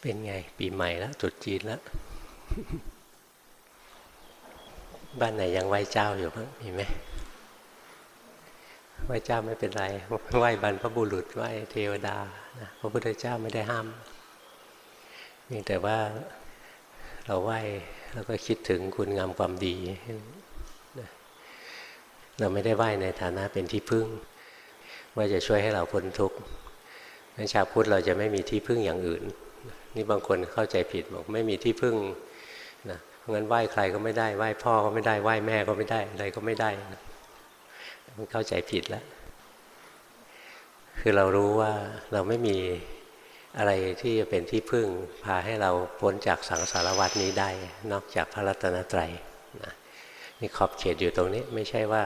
เป็นไง ปีใหม่แล้วจุดจีนแล้ว บ้านไหนยังไหว้เจ้าอยู่บ้างมีไหมไหว้เจ้าไม่เป็นไรไหว้บรรพบุรุษไหว้เทวดานะพระพุทธเจ้าไม่ได้ห้ามเพียงแต่ว่าเราไหว้แล้วก็คิดถึงคุณงามความดี เราไม่ได้ไหว้ในฐานะเป็นที่พึ่ง ว่าจะช่วยให้เราพ้นทุกข์ในชาวพุทธเราจะไม่มีที่พึ่งอย่างอื่น นี่บางคนเข้าใจผิดบอกไม่มีที่พึ่งนะเพราะงั้นไหว้ใครก็ไม่ได้ไหว้พ่อก็ไม่ได้ไหว้แม่ก็ไม่ได้อะไรก็ไม่ได้นะมันเข้าใจผิดแล้วคือเรารู้ว่าเราไม่มีอะไรที่จะเป็นที่พึ่งพาให้เราพ้นจากสังสารวัฏนี้ได้ นอกจากพระรัตนตรัยนะนี่ขอบเขตอยู่ตรงนี้ไม่ใช่ว่า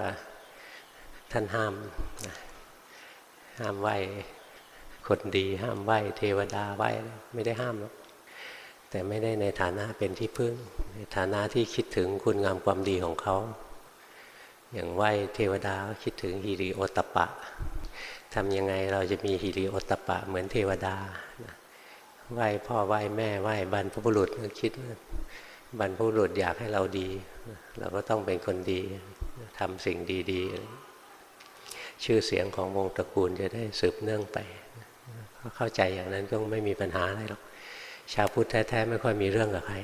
ท่านห้ามนะห้ามไหว้ คนดีห้ามไหว้เทวดาไหว้ไม่ได้ห้ามหรอกแต่ไม่ได้ในฐานะเป็นที่พึ่ง ในฐานะที่คิดถึงคุณงามความดีของเขา อย่างไหว้เทวดาก็คิดถึงฮิริโอตปะทำยังไงเราจะมีฮิริโอตปะเหมือนเทวดาไหว้พ่อไหว้แม่ไหว้บรรพบุรุษก็คิดว่าบรรพบุรุษอยากให้เราดี เราก็ต้องเป็นคนดีทำสิ่งดี ๆ ชื่อเสียงของวงตระกูลจะได้สืบเนื่องไป เข้าใจอย่างนั้นก็ไม่มีปัญหาอะไรหรอกชาวพุทธแท้ๆไม่ค่อยมีเรื่องกับใคร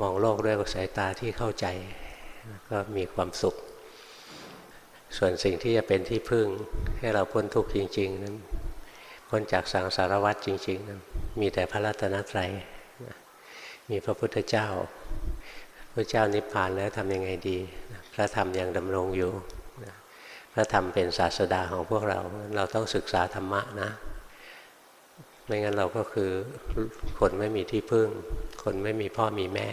มองโลกด้วยสายตาที่เข้าใจ ก็มีความสุข ส่วนสิ่งที่จะเป็นที่พึ่งให้เราพ้นทุกข์จริงๆนั้นพ้นจากสังสารวัฏจริงๆนั้นมีแต่พระรัตนตรัยมีพระพุทธเจ้าพระเจ้านิพพานแล้วทำยังไงดี พระธรรมยังดำรงอยู่ พระธรรมเป็นศาสดาของพวกเรา เราต้องศึกษาธรรมะนะ ไม่งั้นเราก็คือคนไม่มีที่พึ่ง คนไม่มีพ่อมีแม่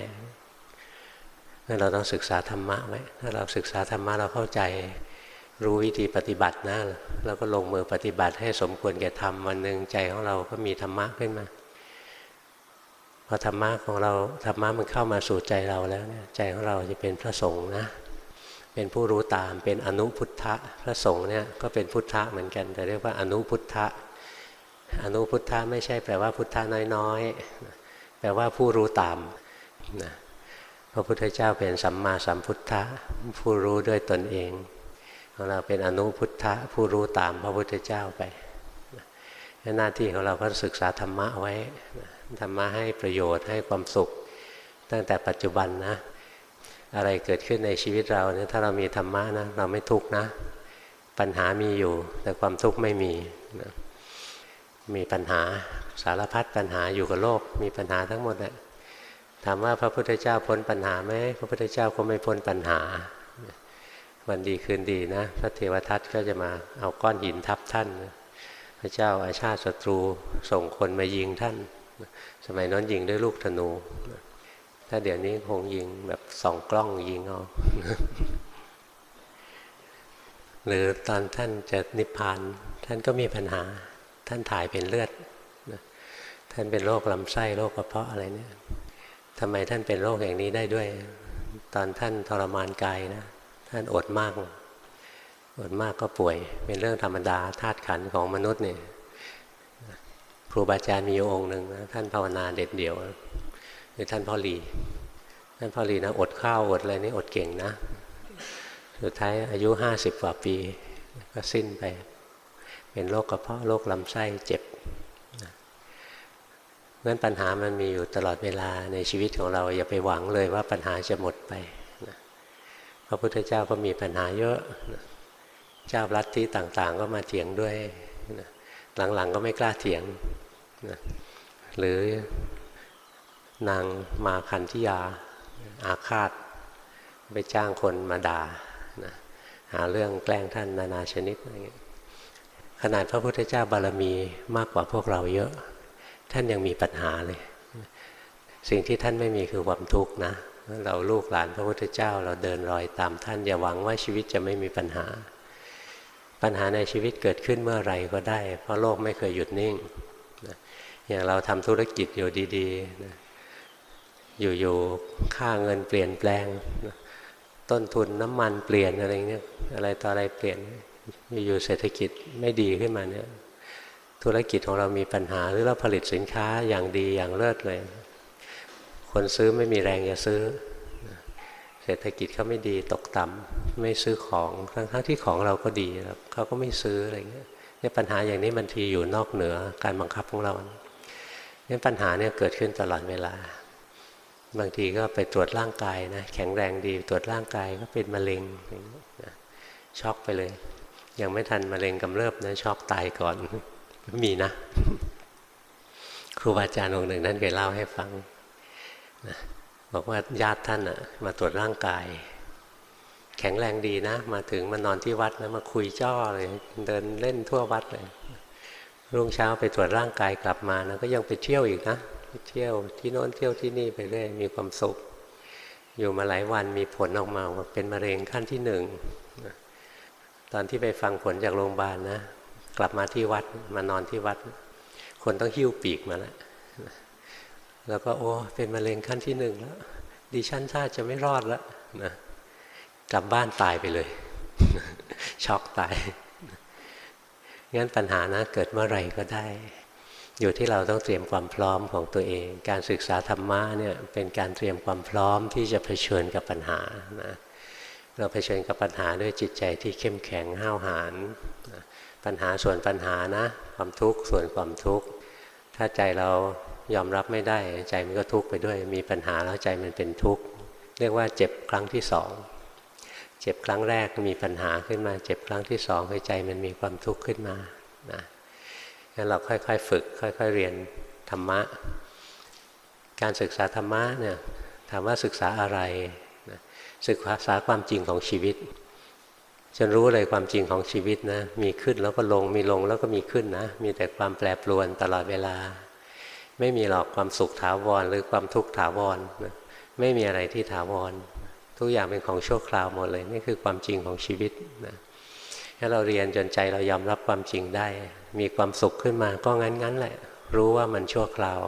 งั้นเราต้องศึกษาธรรมะไว้ถ้าเราศึกษาธรรมะเราเข้าใจรู้วิธีปฏิบัตินะเราก็ลงมือปฏิบัติให้สมควรแก่ธรรมวันหนึ่งใจของเราก็มีธรรมะขึ้นมาพอธรรมะของเราธรรมะมันเข้ามาสู่ใจเราแล้วเนี่ยใจของเราจะเป็นพระสงฆ์นะ เป็นผู้รู้ตามเป็นอนุพุทธะพระสงฆ์เนี่ยก็เป็นพุทธะเหมือนกัน แต่เรียกว่าอนุพุทธะ อนุพุทธะไม่ใช่แปลว่าพุทธะน้อยๆ แปลว่าผู้รู้ตามนะพระพุทธเจ้าเป็นสัมมาสัมพุทธะผู้รู้ด้วยตนเองของเราเป็นอนุพุทธะผู้รู้ตามพระพุทธเจ้าไปหน้าที่ของเราก็ศึกษาธรรมะไว้ธรรมะให้ประโยชน์ให้ความสุข ตั้งแต่ปัจจุบันนะ อะไรเกิดขึ้นในชีวิตเราเนี่ยถ้าเรามีธรรมะนะเราไม่ทุกข์นะ ปัญหามีอยู่แต่ความทุกข์ไม่มีนะ มีปัญหาสารพัดปัญหาอยู่กับโลก มีปัญหาทั้งหมดแหละถามว่าพระพุทธเจ้าพ้นปัญหาไหมพระพุทธเจ้าก็ไม่พ้นปัญหา วันดีคืนดีนะ พระเทวทัตก็จะมาเอาก้อนหินทับท่าน พระเจ้าอาชาติศัตรูส่งคนมายิงท่าน สมัยนั้นยิงด้วยลูกธนู ถ้าเดี๋ยวนี้คงยิงแบบส่องกล้องยิงเอาหรือตอนท่านจะนิพพานท่านก็มีปัญหา ท่านถ่ายเป็นเลือดท่านเป็นโรคลำไส้โรคกระเพาะอะไรเนี่ยทำไมท่านเป็นโรคอย่างนี้ได้ด้วย ตอนท่านทรมานกายนะท่านอดมาก อดมากก็ป่วย เป็นเรื่องธรรมดาธาตุขันของมนุษย์เนี่ยครูบาอาจารย์มีองค์หนึ่งนะท่านภาวนาเด็ดเดี่ยวคือท่านพ่อหลีท่านพ่อหลีนะอดข้าวอดอะไรนี่อดเก่งนะ สุดท้ายอายุห้าสิบกว่าปี ก็สิ้นไป เป็นโรคกระเพาะโรคลำไส้เจ็บเงั้นปัญหามันมีอยู่ตลอดเวลาในชีวิตของเราอย่าไปหวังเลยว่าปัญหาจะหมดไปนะพระพุทธเจ้าก็มีปัญหาเยอะนะเจ้าลัทธิต่างๆ ก็มาเถียงด้วยนะหลังๆก็ไม่กล้าเถียงนะหรือนางมาคันธิยาอาฆาต ไปจ้างคนมาด่านะหาเรื่องแกล้งท่านนานาชนิดอะไรเงี้ย ขนาดพระพุทธเจ้าบารมีมากกว่าพวกเราเยอะ ท่านยังมีปัญหาเลย สิ่งที่ท่านไม่มีคือความทุกข์นะ เราลูกหลานพระพุทธเจ้าเราเดินรอยตามท่านอย่าหวังว่าชีวิตจะไม่มีปัญหา ปัญหาในชีวิตเกิดขึ้นเมื่อไรก็ได้ เพราะโลกไม่เคยหยุดนิ่ง อย่างเราทำธุรกิจอยู่ดีๆ อยู่ๆ ค่าเงินเปลี่ยนแปลง ต้นทุนน้ำมันเปลี่ยนอะไรเงี้ยอะไรต่ออะไรเปลี่ยน อยู่เศรษฐกิจไม่ดีขึ้นมาเนี่ยธุรกิจของเรามีปัญหาหรือเราผลิตสินค้าอย่างดีอย่างเลิศเลย คนซื้อไม่มีแรงจะซื้อ เศรษฐกิจเขาไม่ดีตกต่ำไม่ซื้อของทั้งๆที่ของเราก็ดีเขาก็ไม่ซื้ออะไรเงี้ยเนี่ยปัญหาอย่างนี้บางทีอยู่นอกเหนือการบังคับของเราเนี่ยปัญหาเนี่ยเกิดขึ้นตลอดเวลา บางทีก็ไปตรวจร่างกายนะแข็งแรงดีตรวจร่างกายก็เป็นมะเร็งช็อกไปเลย ยังไม่ทันมะเร็งกำเริบนะชอกตายก่อนมีนะ ครูบาอาจารย์องค์หนึ่งท่านเคยเล่าให้ฟังนะบอกว่าญาติท่านอะมาตรวจร่างกาย แข็งแรงดีนะ มาถึงมานอนที่วัดนะมาคุยจ้อเลยเดินเล่นทั่ววัดเลยรุ่งเช้าไปตรวจร่างกายกลับมานะก็ยังไปเที่ยวอีกนะไปเที่ยวที่โน้นเที่ยวที่นี่ไปเรื่อยมีความสุข อยู่มาหลายวันมีผลออกมาว่าเป็นมะเร็งขั้นที่หนึ่ง ตอนที่ไปฟังผลจากโรงพยาบาลนะ กลับมาที่วัดมานอนที่วัด คนต้องหิ้วปีกมาแล้วแล้วก็โอ้เป็นมะเร็งขั้นที่หนึ่งแล้วดิฉันชาจะไม่รอดแล้วนะกลับบ้านตายไปเลย ช็อกตาย งั้นปัญหานะ เกิดเมื่อไหร่ก็ได้ อยู่ที่เราต้องเตรียมความพร้อมของตัวเอง การศึกษาธรรมะเนี่ยเป็นการเตรียมความพร้อมที่จะเผชิญกับปัญหานะ เราเผชิญกับปัญหาด้วยจิตใจที่เข้มแข็งห้าวหาญปัญหาส่วนปัญหานะ ความทุกข์ส่วนความทุกข์ ถ้าใจเรายอมรับไม่ได้ใจมันก็ทุกข์ไปด้วย มีปัญหาแล้วใจมันเป็นทุกข์ เรียกว่าเจ็บครั้งที่สองเจ็บครั้งแรกมีปัญหาขึ้นมา เจ็บครั้งที่สองคือใจมันมีความทุกข์ขึ้นมานะงั้นเราค่อยๆฝึก ค่อย ๆ เรียนธรรมะ การศึกษาธรรมะเนี่ยถามว่าศึกษาอะไร ศึกษาความจริงของชีวิตจนรู้เลยความจริงของชีวิตนะ มีขึ้นแล้วก็ลงมีลงแล้วก็มีขึ้นนะ มีแต่ความแปรปรวนตลอดเวลา ไม่มีหรอกความสุขถาวรหรือความทุกข์ถาวรนะไม่มีอะไรที่ถาวร ทุกอย่างเป็นของชั่วคราวหมดเลย นี่คือความจริงของชีวิตนะถ้าเราเรียนจนใจเรายอมรับความจริงได้ มีความสุขขึ้นมาก็งั้นงั้นแหละ รู้ว่ามันชั่วคราว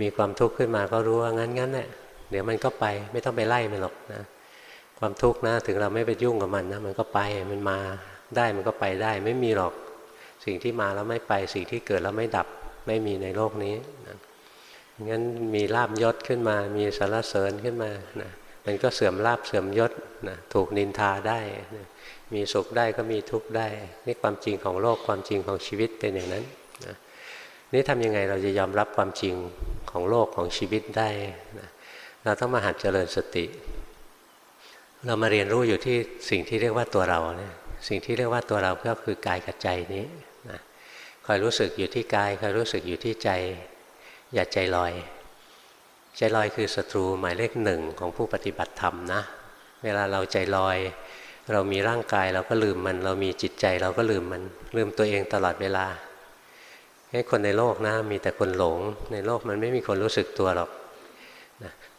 มีความทุกข์ขึ้นมาก็รู้ว่างั้นงั้นแหละเดี๋ยวมันก็ไปไม่ต้องไปไล่มันหรอกนะ ความทุกข์นะถึงเราไม่ไปยุ่งกับมันนะมันก็ไปมันมาได้มันก็ไปได้ไม่มีหรอกสิ่งที่มาแล้วไม่ไปสิ่งที่เกิดแล้วไม่ดับไม่มีในโลกนี้นะงั้นมีลาบยศขึ้นมา มีสารเสริญขึ้นมานะมันก็เสื่อมลาบเสื่อมยศนะถูกนินทาได้นะมีสุขได้ก็มีทุกข์ได้นี่ความจริงของโลกความจริงของชีวิตเป็นอย่างนั้นนะนี่ทำยังไงเราจะยอมรับความจริงของโลกของชีวิตได้นะเราต้องมาหัดเจริญสติ เรามาเรียนรู้อยู่ที่สิ่งที่เรียกว่าตัวเราเนี่ยสิ่งที่เรียกว่าตัวเราก็คือกายกับใจนี้นะคอยรู้สึกอยู่ที่กายคอยรู้สึกอยู่ที่ใจ อย่าใจลอย ใจลอยคือศัตรูหมายเลขหนึ่งของผู้ปฏิบัติธรรมนะ เวลาเราใจลอย เรามีร่างกายเราก็ลืมมัน เรามีจิตใจเราก็ลืมมัน ลืมตัวเองตลอดเวลาให้คนในโลกนะมีแต่คนหลง ในโลกมันไม่มีคนรู้สึกตัวหรอก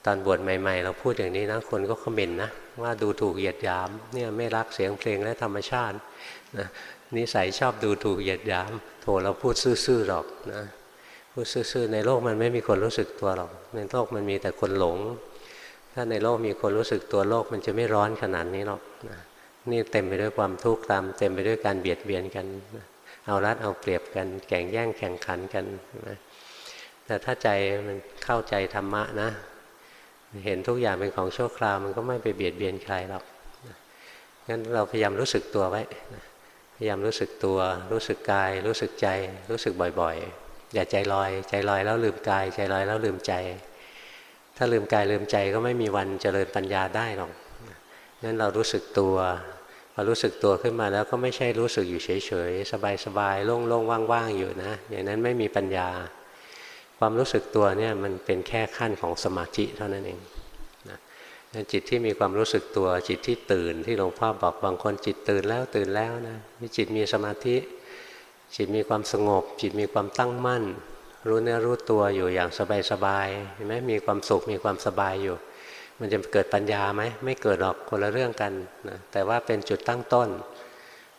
ตอนบวชใหม่ๆ เราพูดอย่างนี้นะคนก็คอมเมนต์นะว่าดูถูกเหยียดหยามเนี่ยไม่รักเสียงเพลงและธรรมชาตินะนิสัยชอบดูถูกเหยียดหยาม โถเราพูดซื่อๆหรอกนะพูดซื่อๆในโลกมันไม่มีคนรู้สึกตัวหรอก ในโลกมันมีแต่คนหลง ถ้าในโลกมีคนรู้สึกตัวโลกมันจะไม่ร้อนขนาดนี้หรอกนะนี่เต็มไปด้วยความทุกข์ตามเต็มไปด้วยการเบียดเบียนกันเอารัดเอาเปรียบกันแข่งแย่งแข่งขันกันนะแต่ถ้าใจมันเข้าใจธรรมะนะ เห็นทุกอย่างเป็นของชั่วคราวมันก็ไม่ไปเบียดเบียนใครหรอกงั้นเราพยายามรู้สึกตัวไว้พยายามรู้สึกตัว รู้สึกกาย รู้สึกใจ รู้สึกบ่อยๆ อย่าใจลอย ใจลอยแล้วลืมกาย ใจลอยแล้วลืมใจ ถ้าลืมกายลืมใจก็ไม่มีวันเจริญปัญญาได้หรอกงั้นเรารู้สึกตัวพอรู้สึกตัวขึ้นมาแล้วก็ไม่ใช่รู้สึกอยู่เฉยๆ สบายๆ โล่งๆ ว่างๆ อยู่นะ อย่างนั้นไม่มีปัญญา ความรู้สึกตัวเนี่ยมันเป็นแค่ขั้นของสมาธิเท่านั้นเองนะจิตที่มีความรู้สึกตัวจิตที่ตื่นที่หลวงพ่อบอกบางคนจิตตื่นแล้วตื่นแล้วนะมีจิตมีสมาธิ จิตมีความสงบ จิตมีความตั้งมั่น รู้เนื้อรู้ตัวอยู่อย่างสบายๆเห็นไหมมีความสุขมีความสบายอยู่ มันจะเกิดปัญญาไหมไม่เกิดหรอกคนละเรื่องกันนะแต่ว่าเป็นจุดตั้งต้น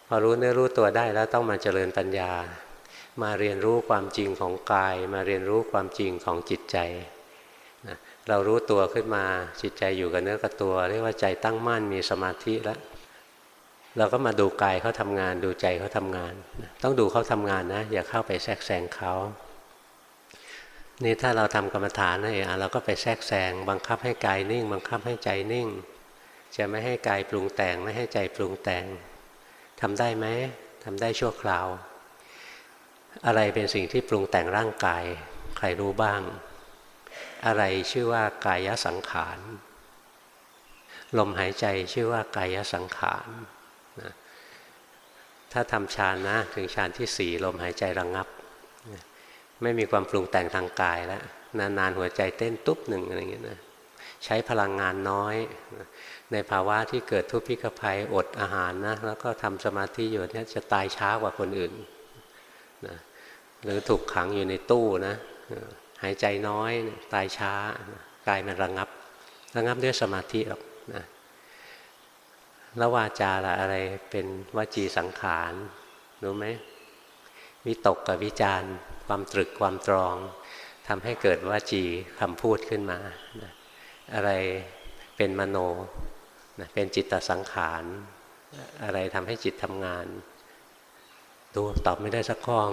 พอรู้เนื้อรู้ตัวได้แล้วต้องมาเจริญปัญญา มาเรียนรู้ความจริงของกาย มาเรียนรู้ความจริงของจิตใจนะเรารู้ตัวขึ้นมาจิตใจอยู่กับเนื้อกับตัว เรียกว่าใจตั้งมั่นมีสมาธิแล้วเราก็มาดูกายเขาทำงาน ดูใจเขาทำงาน ต้องดูเขาทำงานนะ อย่าเข้าไปแทรกแซงเขานี่ถ้าเราทำกรรมฐานนะเองเราก็ไปแทรกแซงบังคับให้กายนิ่ง บังคับให้ใจนิ่ง จะไม่ให้กายปรุงแต่งไม่ให้ใจปรุงแต่งทำได้ไหมทำได้ชั่วคราว อะไรเป็นสิ่งที่ปรุงแต่งร่างกาย ใครรู้บ้าง อะไรชื่อว่ากายสังขาร ลมหายใจชื่อว่ากายสังขารนะถ้าทำฌานนะ ถึงฌานที่สี่ลมหายใจระงงับ ไม่มีความปรุงแต่งทางกายแล้วนานๆหัวใจเต้นตุ๊บหนึ่งอะไรเงี้ยนะใช้พลังงานน้อย ในภาวะที่เกิดทุพพิกภัยอดอาหารนะแล้วก็ทำสมาธิอยู่เนี่ยจะตายช้ากว่าคนอื่น นะหรือถูกขังอยู่ในตู้นะหายใจน้อยตายช้ากายมันระงงับ ระงงับด้วยสมาธิหรอกนะแล้ววาจาละอะไรเป็นวจีสังขารรู้ไหมวิตกกับวิจารความตรึกความตรองทำให้เกิดวจีคำพูดขึ้นมานะอะไรเป็นมโนนะเป็นจิตตสังขาร อะไรทำให้จิตทำงาน ดูตอบไม่ได้สักข้อง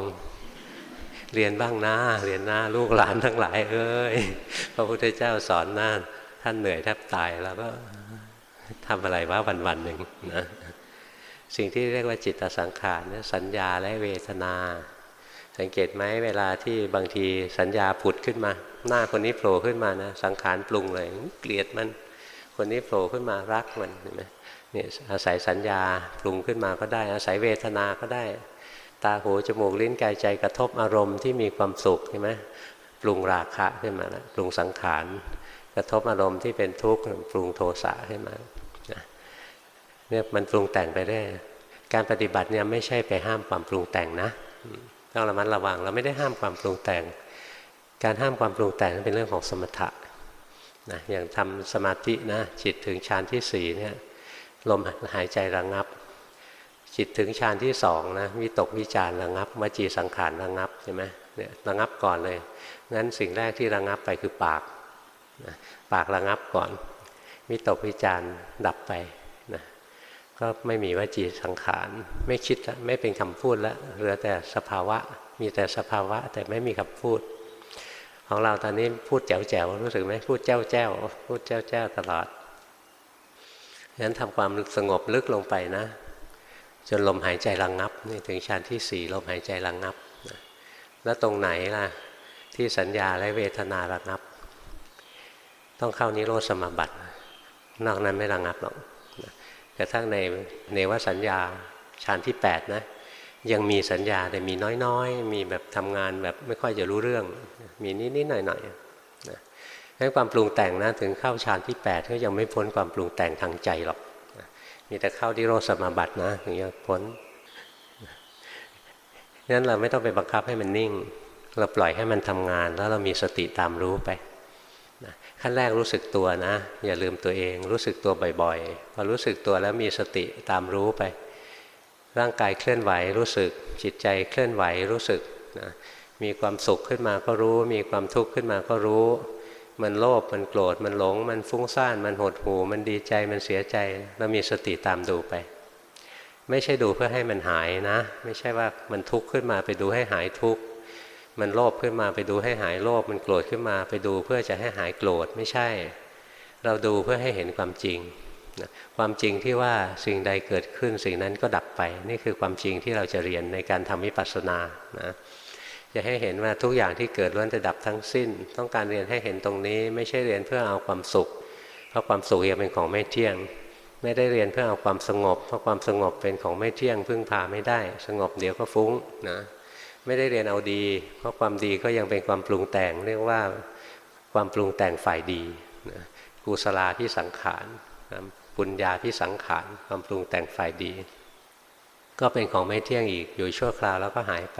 เรียนบ้างนะ เรียนหน้าลูกหลานทั้งหลาย เอ้ยพระพุทธเจ้าสอนหน้าท่านเหนื่อยแทบตายแล้วก็ทำอะไรวะวันวันหนึ่งนะสิ่งที่เรียกว่าจิตสังขารเนี่ยสัญญาและเวทนา สังเกตไหมเวลาที่บางทีสัญญาผุดขึ้นมา หน้าคนนี้โผล่ขึ้นมานะสังขารปรุงเลยเกลียดมัน คนนี้โผล่ขึ้นมารักมันเห็นไหมเนี่ยอาศัยสัญญาปรุงขึ้นมาก็ได้ อาศัยเวทนาก็ได้ ตาหูจมูกลิ้นกายใจกระทบอารมณ์ที่มีความสุขใช่ไหมปรุงราคะขึ้นมาแล้วปรุงสังขารกระทบอารมณ์ที่เป็นทุกข์ปรุงโทสะขึ้นมาเนี่ยมันปรุงแต่งไปได้ การปฏิบัติเนี่ยไม่ใช่ไปห้ามความปรุงแต่งนะต้องระมัดระวังเราไม่ได้ห้ามความปรุงแต่ง การห้ามความปรุงแต่งเป็นเรื่องของสมถะนะอย่างทำสมาธินะจิตถึงฌานที่สี่เนี่ยลมหายใจระงงับ จิตถึงฌานที่สองนะวิตกวิจารระงับวจีสังขารระงับใช่ไหมเนี่ยระงับก่อนเลยงั้นสิ่งแรกที่ระงับไปคือปากนะปากระงับก่อนวิตกวิจารดับไปนะก็ไม่มีวจีสังขาร ไม่คิดไม่เป็นคำพูดแล้วเหลือแต่สภาวะ มีแต่สภาวะแต่ไม่มีคำพูด ของเราตอนนี้พูดแจ๋วแจ๋วรู้สึกไหมพูดแจ้วแจ้วพูดแจ้วแจ้วตลอดฉะนั้นทำความสงบลึกลงไปนะ จนลมหายใจระงงับนี่ถึงชั้นที่สี่ลมหายใจระงงับแล้วตรงไหนล่ะที่สัญญาและเวทนาระงับ ต้องเข้านิโรธสมาบัตินอกนั้นไม่ระงับหรอกกระทั่งในเนวสัญญาฌานที่8นะยังมีสัญญาแต่มีน้อยๆ มีแบบทำงานแบบไม่ค่อยจะรู้เรื่อง มีนิดๆหน่อยๆนะงั้นความปรุงแต่งนะถึงเข้าฌานที่ 8 ก็ยังไม่พ้นความปรุงแต่งทางใจหรอก มีแต่เข้าที่โรสมาบัตินะถึงจะพ้นนั้นเราไม่ต้องไปบังคับให้มันนิ่ง เราปล่อยให้มันทำงาน แล้วเรามีสติตามรู้ไปขั้นแรกรู้สึกตัวนะ อย่าลืมตัวเอง รู้สึกตัวบ่อยๆพอรู้สึกตัวแล้วมีสติตามรู้ไป ร่างกายเคลื่อนไหวรู้สึกจิตใจเคลื่อนไหวรู้สึกนะมีความสุขขึ้นมาก็รู้ มีความทุกข์ขึ้นมาก็รู้ มันโลภมันโกรธมันหลง มันฟุ้งซ่านมันหดหู่มันดีใจมันเสียใจเรามีสติตามดูไป ไม่ใช่ดูเพื่อให้มันหายนะ ไม่ใช่ว่ามันทุกข์ขึ้นมาไปดูให้หายทุกข์มันโลภขึ้นมาไปดูให้หายโลภมันโกรธขึ้นมาไปดูเพื่อจะให้หายโกรธไม่ใช่ เราดูเพื่อให้เห็นความจริงความจริงที่ว่าสิ่งใดเกิดขึ้นสิ่งนั้นก็ดับไป นี่คือความจริงที่เราจะเรียนในการทำวิปัสสนานะ จะให้เห็นว่าทุกอย่างที่เกิดล้วนจะดับทั้งสิ้น ต้องการเรียนให้เห็นตรงนี้ ไม่ใช่เรียนเพื่อเอาความสุข เพราะความสุขยังเป็นของไม่เที่ยง ไม่ได้เรียนเพื่อเอาความสงบ เพราะความสงบเป็นของไม่เที่ยง พึ่งพาไม่ได้ สงบเดี๋ยวก็ฟุ้งนะไม่ได้เรียนเอาดี เพราะความดีก็ยังเป็นความปรุงแต่ง เรียกว่าความปรุงแต่งฝ่ายดีกุศลาพิสังขารปุญญาพิสังขารความปรุงแต่งฝ่ายดี ก็เป็นของไม่เที่ยงอีกอยู่ชั่วคราวแล้วก็หายไป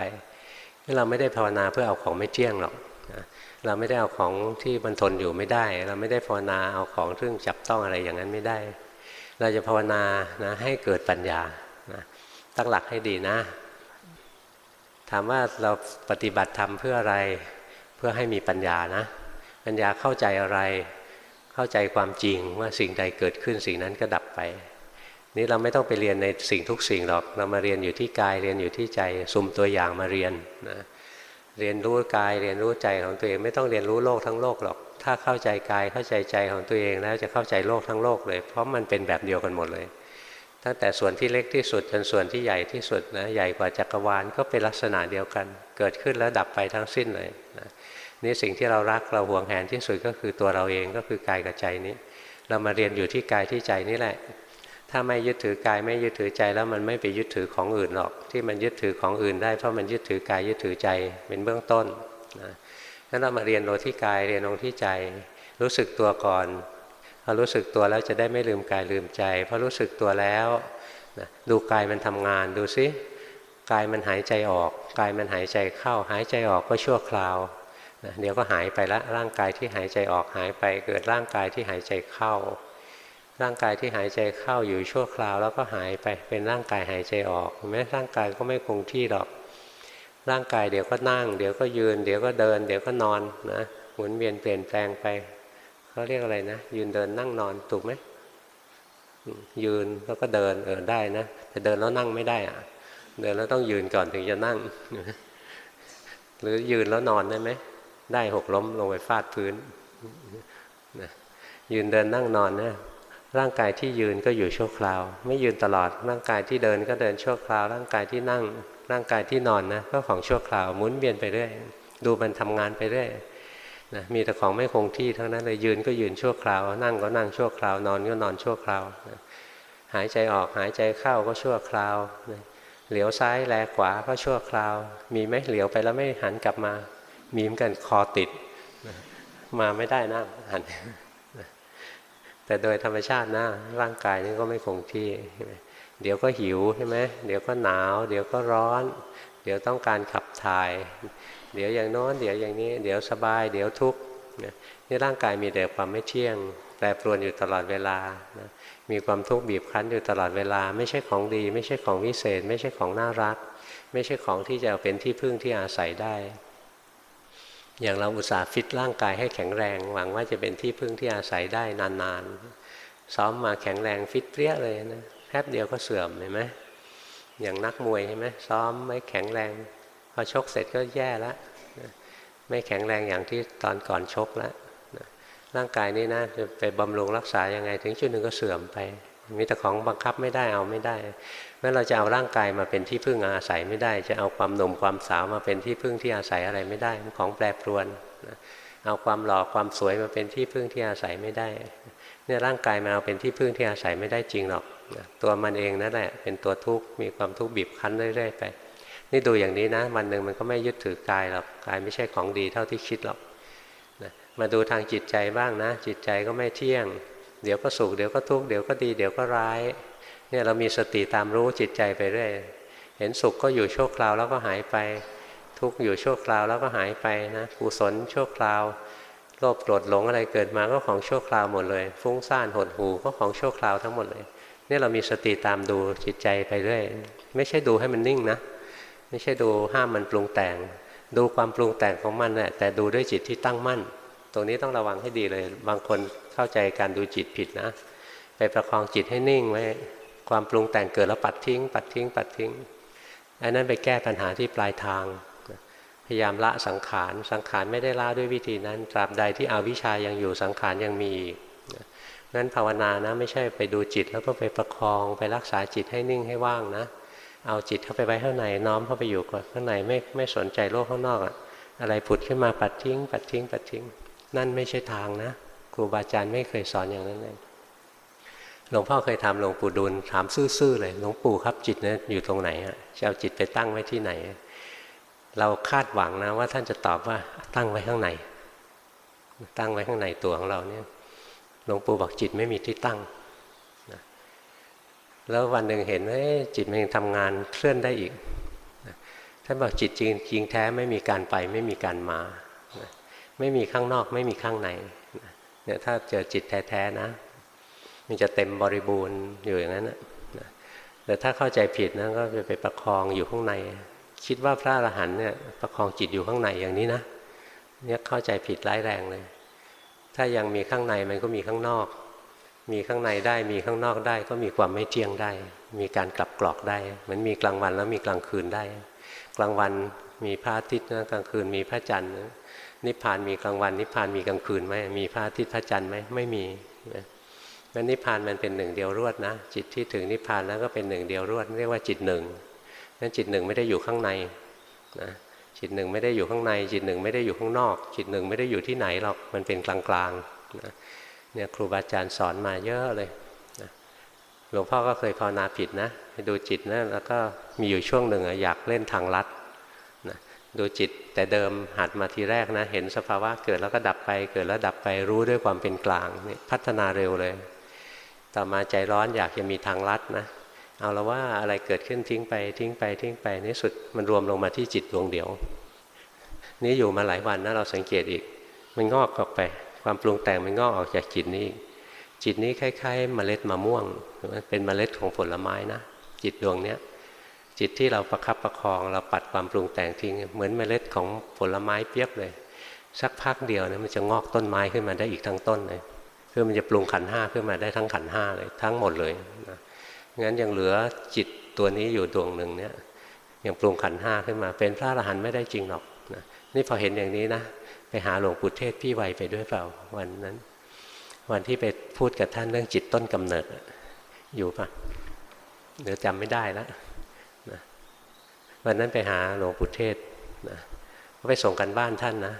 เราไม่ได้ภาวนาเพื่อเอาของไม่เที่ยงหรอกเราไม่ได้เอาของที่มันทนอยู่ไม่ได้ เราไม่ได้ภาวนาเอาของซึ่งจับต้องอะไรอย่างนั้นไม่ได้ เราจะภาวนานะให้เกิดปัญญานะตั้งหลักให้ดีนะ ถามว่าเราปฏิบัติธรรมเพื่ออะไรเพื่อให้มีปัญญานะ ปัญญาเข้าใจอะไร เข้าใจความจริงว่าสิ่งใดเกิดขึ้นสิ่งนั้นก็ดับไป นี่เราไม่ต้องไปเรียนในสิ่งทุกสิ่งหรอก เรามาเรียนอยู่ที่กายเรียนอยู่ที่ใจสุ่มตัวอย่างมาเรียนนะเรียนรู้กายเรียนรู้ใจของตัวเองไม่ต้องเรียนรู้โลกทั้งโลกหรอก ถ้าเข้าใจกายเข้าใจใจของตัวเองแล้วจะเข้าใจโลกทั้งโลกเลย เพราะมันเป็นแบบเดียวกันหมดเลย ตั้งแต่ส่วนที่เล็กที่สุดจนส่วนที่ใหญ่ที่สุดนะใหญ่กว่าจักรวาลก็เป็นลักษณะเดียวกัน เกิดขึ้นแล้วดับไปทั้งสิ้นเลยนะนี่สิ่งที่เรารักเราห่วงแหนที่สุดก็คือตัวเราเองก็คือกายกับใจนี้ เรามาเรียนอยู่ที่กายที่ใจนี่แหละ ถ้าไม่ยึดถือกายไม่ยึดถือใจแล้วมันไม่ไปยึดถือของอื่นหรอก ที่มันยึดถือของอื่นได้เพราะมันยึดถือกายยึดถือใจเป็นเบื้องต้นนะงั้นเรามาเรียนโลที่กายเรียนลงที่ใจ รู้สึกตัวก่อนพอรู้สึกตัวแล้วจะได้ไม่ลืมกายลืมใจพอรู้สึกตัวแล้วนะดูกายมันทำงานดูซิกายมันหายใจออก กายมันหายใจเข้า หายใจออกก็ชั่วคราวนะเดี๋ยวก็หายไปละร่างกายที่หายใจออกหายไป เกิดร่างกายที่หายใจเข้า ร่างกายที่หายใจเข้าอยู่ชั่วคราวแล้วก็หายไปเป็นร่างกายหายใจออกเห็นไหมร่างกายก็ไม่คงที่หรอก ร่างกายเดี๋ยวก็นั่ง เดี๋ยวก็ยืน เดี๋ยวก็เดิน เดี๋ยวก็นอนนะหมุนเวียนเปลี่ยนแปลงไปเขาเรียกอะไรนะ ยืนเดินนั่งนอนถูกไหมยืนแล้วก็เดินเออได้นะแต่เดินแล้วนั่งไม่ได้อะเดินแล้วต้องยืนก่อนถึงจะนั่ง หรือยืนแล้วนอนได้ไหมได้หกล้มลงไปฟาดพื้นนะยืนเดินนั่งนอนนะ ร่างกายที่ยืนก็อยู่ชั่วคราว ไม่ยืนตลอด ร่างกายที่เดินก็เดินชั่วคราว ร่างกายที่นั่ง ร่างกายที่นอนนะก็ของชั่วคราวหมุนเวียนไปเรื่อยดูมันทำงานไปเรื่อยนะมีแต่ของไม่คงที่ทั้งนั้นเลยยืนก็ยืนชั่วคราว นั่งก็นั่งชั่วคราวนอนก็นอนชั่วคราวนะหายใจออกหายใจเข้าก็ชั่วคราวนะเหลียวซ้ายแลขวาก็ชั่วคราว มีไหมเหลียวไปแล้วไม่หันกลับมา มีเหมือนกันคอติดนะมาไม่ได้นะหัน แต่โดยธรรมชาตินะร่างกายนี่ก็ไม่คงที่ เดี๋ยวก็หิวใช่ไหมเดี๋ยวก็หนาว เดี๋ยวก็ร้อน เดี๋ยวต้องการขับถ่าย เดี๋ยวอย่างโน้นเดี๋ยวอย่างนี้ เดี๋ยวสบาย เดี๋ยวทุกข์นี่ร่างกายมีแต่ความไม่เที่ยงแปรปรวนอยู่ตลอดเวลานะมีความทุกข์บีบคั้นอยู่ตลอดเวลา ไม่ใช่ของดี ไม่ใช่ของวิเศษ ไม่ใช่ของน่ารัก ไม่ใช่ของที่จะเป็นที่พึ่งที่อาศัยได้ อย่างเราอุตส่าห์ฟิตร่างกายให้แข็งแรง หวังว่าจะเป็นที่พึ่งที่อาศัยได้นานๆ ซ้อมมาแข็งแรงฟิตเปรี้ยเลยนะแป๊บเดียวก็เสื่อมเห็นไหมอย่างนักมวยใช่ไหมซ้อมไม่แข็งแรง พอชกเสร็จก็แย่แล้วไม่แข็งแรงอย่างที่ตอนก่อนชกแล้วร่างกายนี้นะจะไปบำรุงรักษายังไง ถึงจุดหนึ่งก็เสื่อมไป มีแต่ของบังคับไม่ได้เอาไม่ได้ เมื่อเราจะเอาร่างกายมาเป็นที่พึ่งอาศัยไม่ได้ จะเอาความหนุ่มความสาวมาเป็นที่พึ่งที่อาศัยอะไรไม่ได้ของแปรปรวนเอาความหล่อความสวยมาเป็นที่พึ่งที่อาศัยไม่ได้เนี่ยร่างกายมาเอาเป็นที่พึ่งที่อาศัยไม่ได้จริงหรอกตัวมันเองนั่นแหละเป็นตัวทุกข์มีความทุกข์บีบคั้นเรื่อยๆไปนี่ดูอย่างนี้นะวันหนึ่งมันก็ไม่ยึดถือกายหรอกกายไม่ใช่ของดีเท่าที่คิดหรอกมาดูทางจิตใจบ้างนะ จิตใจก็ไม่เที่ยง เดี๋ยวก็สุขเดี๋ยวก็ทุกข์เดี๋ยวก็ดี เดี๋ยวก็ร้าย เนี่ยเรามีสติตามรู้จิตใจไปเรื่อยเห็นสุขก็อยู่ชั่วคราวแล้วก็หายไป ทุกข์อยู่ชั่วคราวแล้วก็หายไปนะกุศลชั่วคราวโลภโกรธหลงอะไรเกิดมาก็ของชั่วคราวหมดเลย ฟุ้งซ่านหดหูก็ของชั่วคราวทั้งหมดเลยนี่เรามีสติตามดูจิตใจไปเรื่อยไม่ใช่ดูให้มันนิ่งนะ ไม่ใช่ดูห้ามมันปรุงแต่ง ดูความปรุงแต่งของมันแหละแต่ดูด้วยจิตที่ตั้งมั่น ตรงนี้ต้องระวังให้ดีเลย บางคนเข้าใจการดูจิตผิดนะ ไปประคองจิตให้นิ่งไว้ ความปรุงแต่งเกิดแล้วปัดทิ้ง ปัดทิ้ง ปัดทิ้งอันนั้นไปแก้ปัญหาที่ปลายทาง พยายามละสังขาร สังขารไม่ได้ละด้วยวิธีนั้น ตราบใดที่อวิชายังอยู่สังขารยังมีนั้นภาวนานะไม่ใช่ไปดูจิตแล้วก็ไปประคองไปรักษาจิตให้นิ่งให้ว่างนะ เอาจิตเข้าไปไว้ข้างในน้อมเข้าไปอยู่ก่อนข้างในไม่ไม่สนใจโลกข้างนอกอะอะไรผุดขึ้นมาปัดทิ้ง ปัดทิ้ง ปัดทิ้ง นั่นไม่ใช่ทางนะ ครูบาอาจารย์ไม่เคยสอนอย่างนั้นเลย หลวงพ่อเคยทำหลวงปู่ดูลถามซื่อๆเลยหลวงปู่ครับจิตนะอยู่ตรงไหนจะเอาจิตไปตั้งไว้ที่ไหน เราคาดหวังนะว่าท่านจะตอบว่าตั้งไว้ข้างใน ตั้งไว้ข้างในตัวของเราเนี่ยหลวงปู่บอกจิตไม่มีที่ตั้งแล้ววันหนึ่งเห็นว่าจิตมันยังทำงานเคลื่อนได้อีกท่านบอกจิตจริงจริงแท้ไม่มีการไปไม่มีการมาไม่มีข้างนอกไม่มีข้างในเนี่ยถ้าเจอจิตแท้ๆนะ มันจะเต็มบริบูรณ์อยู่อย่างนั้นนะแต่ถ้าเข้าใจผิดนะก็จะไปประคองอยู่ข้างใน คิดว่าพระอรหันต์เนี่ยประคองจิตอยู่ข้างในอย่างนี้นะเนี่ยเข้าใจผิดร้ายแรงเลย ถ้ายังมีข้างในมันก็มีข้างนอก มีข้างในได้มีข้างนอกได้ ก็มีความไม่เที่ยงได้ มีการกลับกรอกได้เหมือนมีกลางวันแล้วมีกลางคืนได้ กลางวันมีพระอาทิตย์นะกลางคืนมีพระจันทร์นิพพานมีกลางวัน นิพพานมีกลางคืนไหมมีพระอาทิตย์พระจันทร์ไหมไม่มีนะ นั้นนิพพานมันเป็นหนึ่งเดียวรวดนะ จิตที่ถึงนิพพานแล้วก็เป็นหนึ่งเดียวรวด เรียกว่าจิตหนึ่งนั้นจิตหนึ่งไม่ได้อยู่ข้างในนะจิตหนึ่งไม่ได้อยู่ข้างใน จิตหนึ่งไม่ได้อยู่ข้างนอก จิตหนึ่งไม่ได้อยู่ที่ไหนหรอกมันเป็นกลางๆนะเนี่ยครูบาอาจารย์สอนมาเยอะเลยนะหลวงพ่อก็เคยภาวนาผิดนะดูจิตนะแล้วก็มีอยู่ช่วงหนึ่งอยากเล่นทางลัดนะดูจิตแต่เดิมหัดมาทีแรกนะ เห็นสภาวะเกิดแล้วก็ดับไป เกิดแล้วดับไปรู้ด้วยความเป็นกลางนี่พัฒนาเร็วเลย ต่อมาใจร้อนอยากจะมีทางลัดนะเอาละว่าอะไรเกิดขึ้นทิ้งไปทิ้งไปทิ้งไปในสุดมันรวมลงมาที่จิตดวงเดียว นี่อยู่มาหลายวันนะเราสังเกตอีก มันงอกออกไป ความปรุงแต่งมันงอกออกจากจิตนี้ จิตนี้คล้ายๆ เมล็ดมะม่วงเป็นเมล็ดของผลไม้นะ จิตดวงเนี้ยจิตที่เราประคับประคอง เราปัดความปรุงแต่งทิ้งเหมือนเมล็ดของผลไม้เปียบเลย สักพักเดียวนะมันจะงอกต้นไม้ขึ้นมาได้อีกทั้งต้นเลย คือมันจะปรุงขันห้าขึ้นมาได้ทั้งขันห้าเลย ทั้งหมดเลยนะงั้นยังเหลือจิตตัวนี้อยู่ดวงหนึ่งเนี่ยยังปรุงขันห้าขึ้นมา เป็นพระอรหันต์ไม่ได้จริงหรอกนะนี่พอเห็นอย่างนี้นะ ไปหาหลวงปู่เทศพี่ไวไปด้วยเปล่าวันนั้น วันที่ไปพูดกับท่านเรื่องจิตต้นกำเนิดอยู่ปะเดี๋ยวจำไม่ได้แล้วนะวันนั้นไปหาหลวงปู่เทศนะก็ไปส่งกันบ้านท่านนะ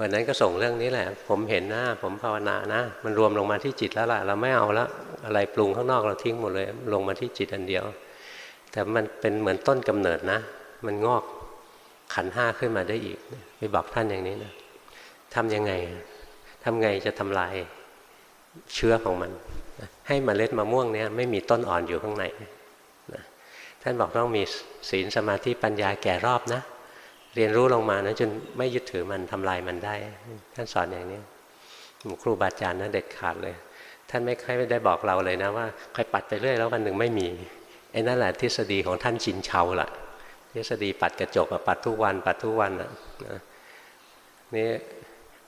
วันนั้นก็ส่งเรื่องนี้แหละ ผมเห็นนะผมภาวนานะ มันรวมลงมาที่จิตแล้วล่ะ เราไม่เอาแล้วอะไรปรุงข้างนอกเราทิ้งหมดเลย ลงมาที่จิตอันเดียว แต่มันเป็นเหมือนต้นกำเนิดนะ มันงอกขันห้าขึ้นมาได้อีกไปบอกท่านอย่างนี้นะทำยังไงทำไงจะทำลายเชื้อของมัน ให้มเมล็ดมะม่วงเนี้ยไม่มีต้นอ่อนอยู่ข้างในนะท่านบอกต้องมีศีลสมาธิปัญญาแก่รอบนะ เรียนรู้ลงมานะจนไม่ยึดถือมันทำลายมันได้ ท่านสอนอย่างนี้ครูบาอาจารย์นะเด็ดขาดเลย ท่านไม่ค่อยได้บอกเราเลยนะว่าใครปัดไปเรื่อยแล้ววันหนึ่งไม่มีไอ้นั่นแหละทฤษฎีของท่านชินเชาล่ะ ทฤษฎีปัดกระจกปัดทุกวัน ปัดทุกวันนะนี่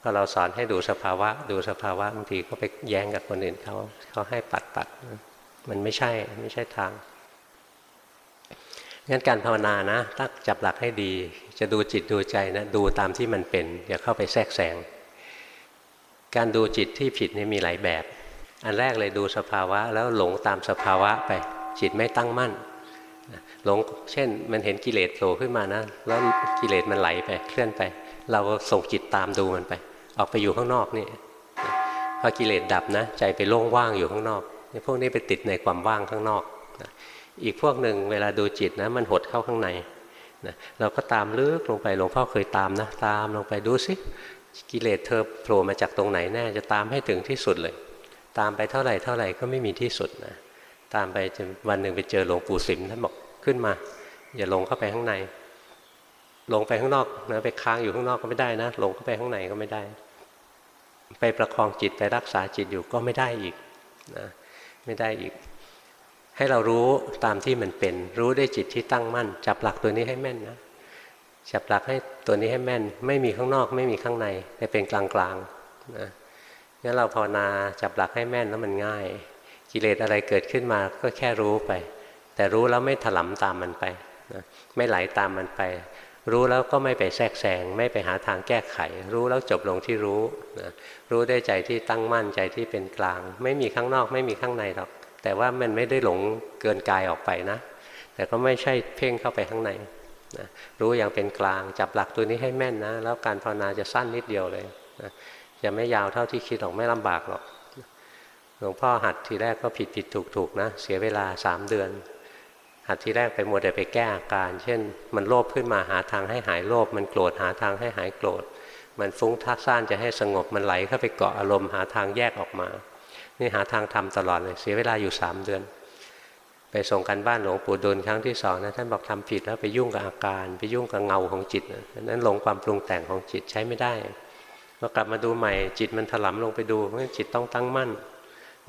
พอเราสอนให้ดูสภาวะ ดูสภาวะบางทีก็ไปแย้งกับคนอื่นเขาเขาให้ปัดปัดมันไม่ใช่ไม่ใช่ทาง งั้นการภาวนานะถ้าจับหลักให้ดี จะดูจิตดูใจนะดูตามที่มันเป็น อย่าเข้าไปแทรกแซงการดูจิตที่ผิดนี่มีหลายแบบ อันแรกเลยดูสภาวะแล้วหลงตามสภาวะไป จิตไม่ตั้งมั่นหลงเช่นมันเห็นกิเลสโผล่ขึ้นมานะ แล้วกิเลสมันไหลไปเคลื่อนไป เราส่งจิตตามดูมันไป ออกไปอยู่ข้างนอกนี่พอกิเลสดับนะ ใจไปโล่งว่างอยู่ข้างนอกพวกนี้ไปติดในความว่างข้างนอก อีกพวกหนึ่งเวลาดูจิตนะมันหดเข้าข้างในนะเราก็ตามลึกลงไปหลวงพ่อเคยตามนะตามลงไปดูสิกิเลสเธอโผล่มาจากตรงไหนแน่จะตามให้ถึงที่สุดเลย ตามไปเท่าไหร่เท่าไหร่ก็ไม่มีที่สุดนะตามไปจนวันหนึ่งไปเจอหลวงปู่สิมท่านบอกขึ้นมา อย่าลงเข้าไปข้างใน ลงไปข้างนอกนะไปค้างอยู่ข้างนอกก็ไม่ได้นะลงเข้าไปข้างในก็ไม่ได้ ไปประคองจิตไปรักษาจิตอยู่ก็ไม่ได้อีกนะไม่ได้อีก ให้เรารู้ตามที่มันเป็น รู้ได้จิตที่ตั้งมั่น จับหลักตัวนี้ให้แม่นนะจับหลักให้ตัวนี้ให้แม่น ไม่มีข้างนอกไม่มีข้างในแต่เป็นกลางๆนะงั้นเราภาวนาจับหลักให้แม่นแล้วมันง่าย กิเลสอะไรเกิดขึ้นมาก็แค่รู้ไป แต่รู้แล้วไม่ถลำตามมันไปนะไม่ไหลาตามมันไป รู้แล้วก็ไม่ไปแทรกแซงไม่ไปหาทางแก้ไข รู้แล้วจบลงที่รู้นะรู้ได้ใจที่ตั้งมั่นใจที่เป็นกลาง ไม่มีข้างนอกไม่มีข้างในหรอก แต่ว่ามันไม่ได้หลงเกินกายออกไปนะ แต่ก็ไม่ใช่เพ่งเข้าไปข้างในนะรู้อย่างเป็นกลางจับหลักตัวนี้ให้แม่นนะ แล้วการภาวนาจะสั้นนิดเดียวเลยนะจะไม่ยาวเท่าที่คิดหรอกไม่ลำบากหรอกหลวงพ่อหัดทีแรกก็ผิดผิดถูกถูกนะ เสียเวลาสามเดือน หัดทีแรกไปหมดแต่ไปแก้อาการ เช่น มันโลภขึ้นมาหาทางให้หายโลภมันโกรธหาทางให้หายโกรธ มันฟุ้งทักซ่านจะให้สงบมันไหลเข้าไปเกาะอารมณ์หาทางแยกออกมา นี่หาทางทำตลอดเลยเสียเวลาอยู่สามเดือน ไปส่งกันบ้านหลวงปู่ดูลครั้งที่สองนะท่านบอกทำผิดแล้วไปยุ่งกับอาการ ไปยุ่งกับเงาของจิตนั้นลงความปรุงแต่งของจิตใช้ไม่ได้พอกลับมาดูใหม่จิตมันถลำลงไปดูเพราะจิตต้องตั้งมั่น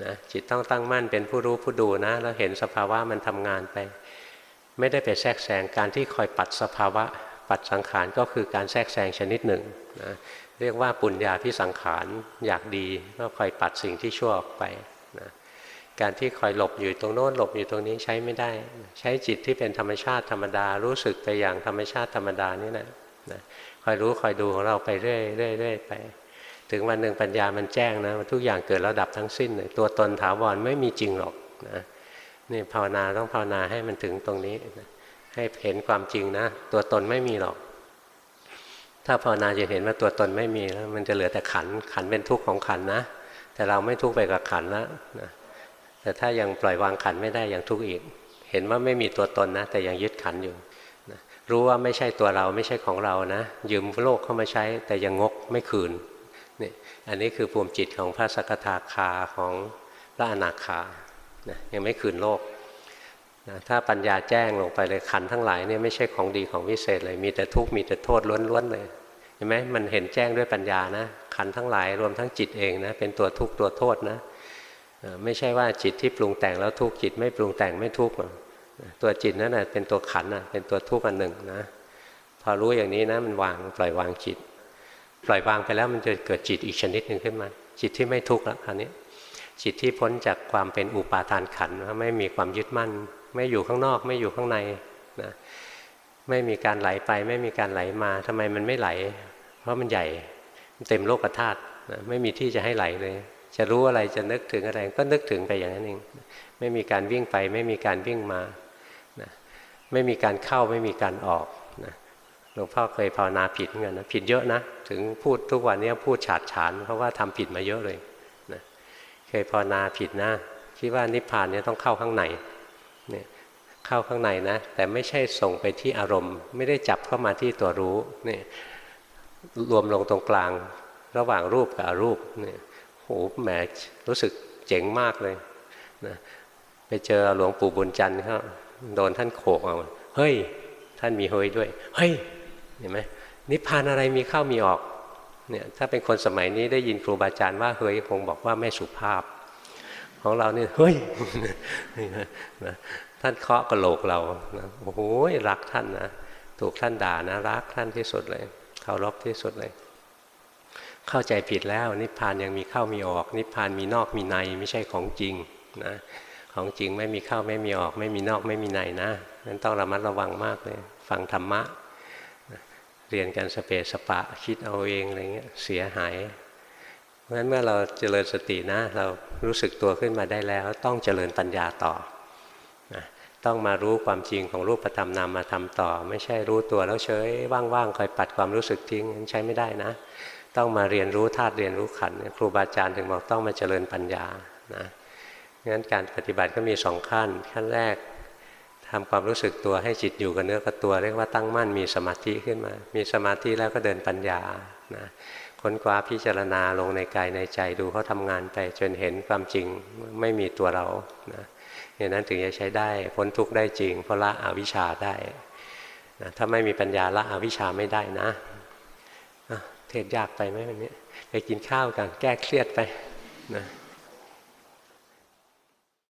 นะจิตต้องตั้งมั่นเป็นผู้รู้ผู้ดูนะ แล้วเห็นสภาวะมันทำงานไป ไม่ได้ไปแทรกแซงการที่คอยปัดสภาวะ ปัปัดสังขารก็คือการแทรกแซงชนิดหนึ่งนะ เรียกว่าปุญญาพิสังขารอยากดีก็คอยปัดสิ่งที่ชั่วออกไปนะการที่คอยหลบอยู่ตรงโน้นหลบอยู่ตรงนี้ใช้ไม่ได้ ใช้จิตที่เป็นธรรมชาติธรรมดารู้สึกไปอย่างธรรมชาติธรรมดานี่แหละนะคอยรู้คอยดูของเราไปเรื่อยเรื่อยไป ถึงวันหนึ่งปัญญามันแจ้งนะทุกอย่างเกิดแล้วดับทั้งสิ้นเลยตัวตนถาวรไม่มีจริงหรอกนะนี่ภาวนาต้องภาวนาให้มันถึงตรงนี้นะให้เห็นความจริงนะ ตัวตนไม่มีหรอก ถ้าภาวนาจะเห็นว่าตัวตนไม่มีแล้ว มันจะเหลือแต่ขันขันเป็นทุกข์ของขันนะ แต่เราไม่ทุกข์ไปกับขันแล้วนะแต่ถ้ายังปล่อยวางขันไม่ได้ยังทุกข์อีก เห็นว่าไม่มีตัวตนนะ แต่ยังยึดขันอยู่นะรู้ว่าไม่ใช่ตัวเราไม่ใช่ของเรานะ ยืมโลกเข้ามาใช้ แต่ยังงกไม่คืนนี่อันนี้คือภูมิจิตของพระสกทาคาของพระอนาคานะยังไม่คืนโลก นะถ้าปัญญาแจ้งลงไปเลยขันทั้งหลายเนี่ยไม่ใช่ของดีของวิเศษเลยมีแต่ทุกข์มีแต่โทษล้วนๆเลยเห็นไหมมันเห็นแจ้งด้วยปัญญานะขันทั้งหลายรวมทั้งจิตเองนะเป็นตัวทุกข์ตัวโทษนะไม่ใช่ว่าจิตที่ปรุงแต่งแล้วทุกข์จิตไม่ปรุงแต่งไม่ทุกข์ตัวจิตนั่นแหะเป็นตัวขันนะเป็นตัวทุกข์อันหนึ่งนะพอรู้อย่างนี้นะมันวางปล่อยวางจิต ปล่อยวางไปแล้วมันจะเกิดจิตอีกชนิดหนึ่งขึ้นมา จิตที่ไม่ทุกข์แล้วคราวนี้จิตที่พ้นจากความเป็นอุปาทานขันไม่มีความยึดมั่น ไม่อยู่ข้างนอก ไม่อยู่ข้างในนะไม่มีการไหลไป ไม่มีการไหลมาทำไมมันไม่ไหล เพราะมันใหญ่เต็มโลกธาตุนะไม่มีที่จะให้ไหลเลย จะรู้อะไรจะนึกถึงอะไร ก็นึกถึงไปอย่างนั้นเองไม่มีการวิ่งไป ไม่มีการวิ่งมานะไม่มีการเข้าไม่มีการออกนะหลวงพ่อเคยภาวนาผิดเหมือนกันนะผิดเยอะนะถึงพูดทุกวันนี้พูดฉาดฉาน เพราะว่าทำผิดมาเยอะเลยนะเคยภาวนาผิดนะคิดว่านิพพานเนี่ยต้องเข้าข้างใน เนี่ยเข้าข้างในนะ แต่ไม่ใช่ส่งไปที่อารมณ์ ไม่ได้จับเข้ามาที่ตัวรู้นี่รวมลงตรงกลางระหว่างรูปกับอรูปเนี่ยโหแหมรู้สึกเจ๋งมากเลยนะไปเจอหลวงปู่บุญจันทร์เขาโดนท่านโขกเอาเฮ้ย ท่านมีเฮ้ยด้วย เฮ้ยเห็นไหมนิพพานอะไรมีเข้ามีออกเนี่ยถ้าเป็นคนสมัยนี้ได้ยินครูบาอาจารย์ว่าเฮ้ยคงบอกว่าไม่สุภาพ ของเราเนี่ยเฮ้ยนะท่านเคาะกระโหลกเรานะโอ้โหรักท่านนะถูกท่านด่านะรักท่านที่สุดเลยเคารพที่สุดเลย เข้าใจผิดแล้วนิพพานยังมีเข้ามีออก นิพพานมีนอกมีในไม่ใช่ของจริงนะของจริงไม่มีเข้าไม่มีออก ไม่มีนอกไม่มีในนะนั้นต้องระมัดระวังมากเลยฟังธรรมะ เรียนกันสเปสปะคิดเอาเองอะไรเงี้ยเสียหาย เพราะฉะนั้นเมื่อเราเจริญสตินะ เรารู้สึกตัวขึ้นมาได้แล้ว ต้องเจริญปัญญาต่อนะต้องมารู้ความจริงของรูปธรรมนามาทำต่อ ไม่ใช่รู้ตัวแล้วเฉยว่างๆคอยปัดความรู้สึกทิ้งนั้นใช้ไม่ได้นะ ต้องมาเรียนรู้ธาตุเรียนรู้ขันครูบาอาจารย์ถึงบอกต้องมาเจริญปัญญานะงั้นการปฏิบัติก็มีสองขั้น ขั้นแรกทำความรู้สึกตัวให้จิตอยู่กับเนื้อกับตัว เรียกว่าตั้งมั่นมีสมาธิขึ้นมา มีสมาธิแล้วก็เดินปัญญานะ ค้นคว้าพิจารณาลงในกายในใจดูเขาทำงานไปจนเห็นความจริงไม่มีตัวเรานะอย่างนั้นถึงจะใช้ได้พ้นทุกข์ได้จริง เพราะละอวิชชาได้นะถ้าไม่มีปัญญาละอวิชชาไม่ได้นะเทศยากไปไหมวันนี้ไปกินข้าวกันแก้เครียดไปนะ